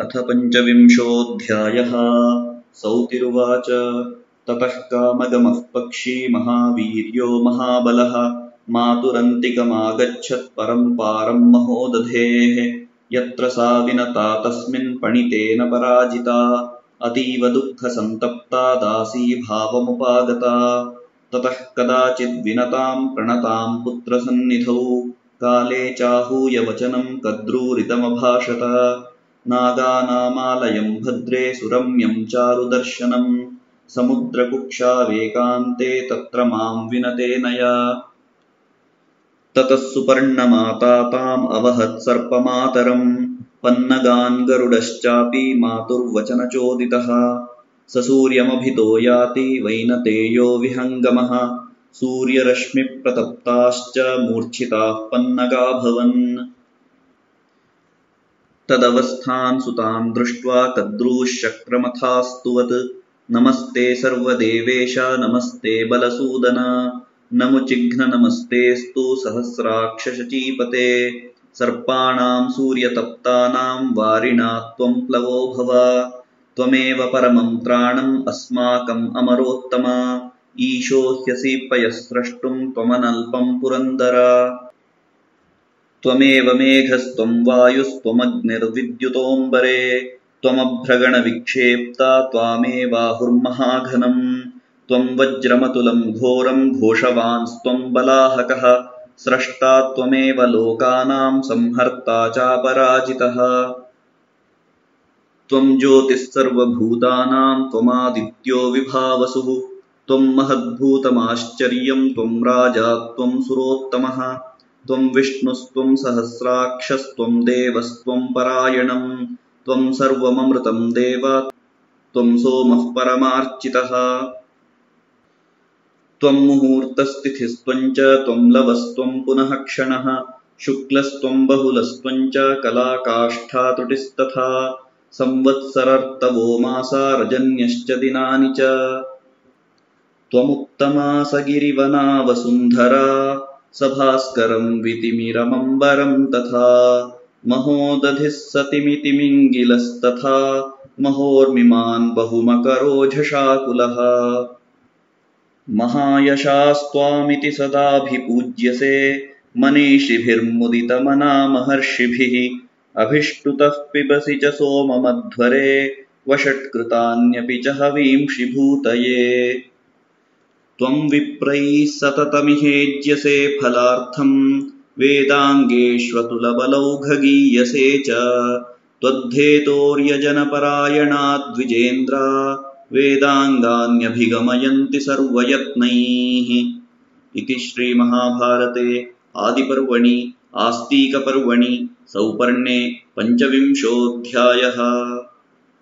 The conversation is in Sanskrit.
अथ पञ्चविंशोऽध्यायः। सौतिरुवाच। ततः कामगमः पक्षी महावीर्यो महाबलः। मातुरन्तिकमागच्छत् परम् पारम् महोदधेः। यत्र सा विनता तस्मिन् पणितेन पराजिता। अतीव दुःखसन्तप्ता दासीभावमुपागता ततः कदाचिद्विनताम् प्रणताम् पुत्रसन्निधौ। काले चाहूय वचनम् कद्रूरितमभाषत। नागानामालयम् भद्रे सुरम्यम् चारुदर्शनम्। समुद्रकुक्षावेकान्ते तत्र माम् विनतेनया ततः सुपर्णमाता ताम् अवहत् सर्पमातरम्। पन्नगान् गरुडश्चापि मातुर्वचनचोदितः। स सूर्यमभितो याति वैनतेयो विहङ्गमः। सूर्यरश्मिप्रतप्ताश्च मूर्च्छिताः पन्नगाभवन् तदवस्थान् सुतान् दृष्ट्वा कद्रूशक्रमथास्तुवत् नमस्ते सर्वदेवेश नमस्ते बलसूदन। नमुचिघ्न नमस्तेऽस्तु सहस्राक्षशचीपते। सर्पाणाम् सूर्यतप्तानाम् वारिणा त्वम् प्लवो भव। त्वमेव परमम् त्राणम् अस्माकम् अमरोत्तम। ईशो ह्यसि पयस्रष्टुम् त्वमनल्पम् पुरन्दर त्वमेव मेघस्त्वं वायुस्त्वमग्निर्विद्युतोऽम्बरे घोरम त्वामेवाहुर्महाघनम्, त्वं वज्रमतुलं घोरं घोषवांस्त्वं बलाहकः, स्रष्टा त्वमेव लोकानां संहर्ता चापराजितः। त्वं ज्योतिः सर्वभूतानां त्वमादित्यो विभावसुः, त्वं महद्भूतमाश्चर्यं त्वं राजा त्वं सुरोत्तमः। त्वम् विष्णुस्त्वम् सहस्राक्षस्त्वम् देवस्त्वम् परायणम् त्वम् सर्वममृतम् देव त्वम् सोमः परमार्चितः। त्वम् मुहूर्तस्तिथिस्त्वम् च त्वम् लवस्त्वम् पुनः क्षणः शुक्लस्त्वम् बहुलस्त्वम् च संवत्सरर्तवो मासा रजन्यश्च दिनानि च। त्वमुत्तमासगिरिवनावसुन्धरा सभास्करम् वितिमिरमम्बरम् तथा महोदधिः सतिमितिमिङ्गिलस्तथा महोर्मिमान् बहुमकरोझषाकुलः महायशास्त्वामिति सदाभिपूज्यसे मनीषिभिर्मुदितमना महर्षिभिः अभिष्टुतः पिबसि च सोममध्वरे, वषट्कृतान्यपि च हवींषि त्वम् विप्रैः सततमिहेज्यसे फलार्थम् वेदाङ्गेष्वतुलबलौघगीयसे च। त्वद्धेतोर्यजनपरायणाद्विजेन्द्रा वेदाङ्गान्यभिगमयन्ति सर्वयत्नैः। इति श्रीमहाभारते आदिपर्वणि आस्तीकपर्वणि सौपर्णे पञ्चविंशोऽध्यायः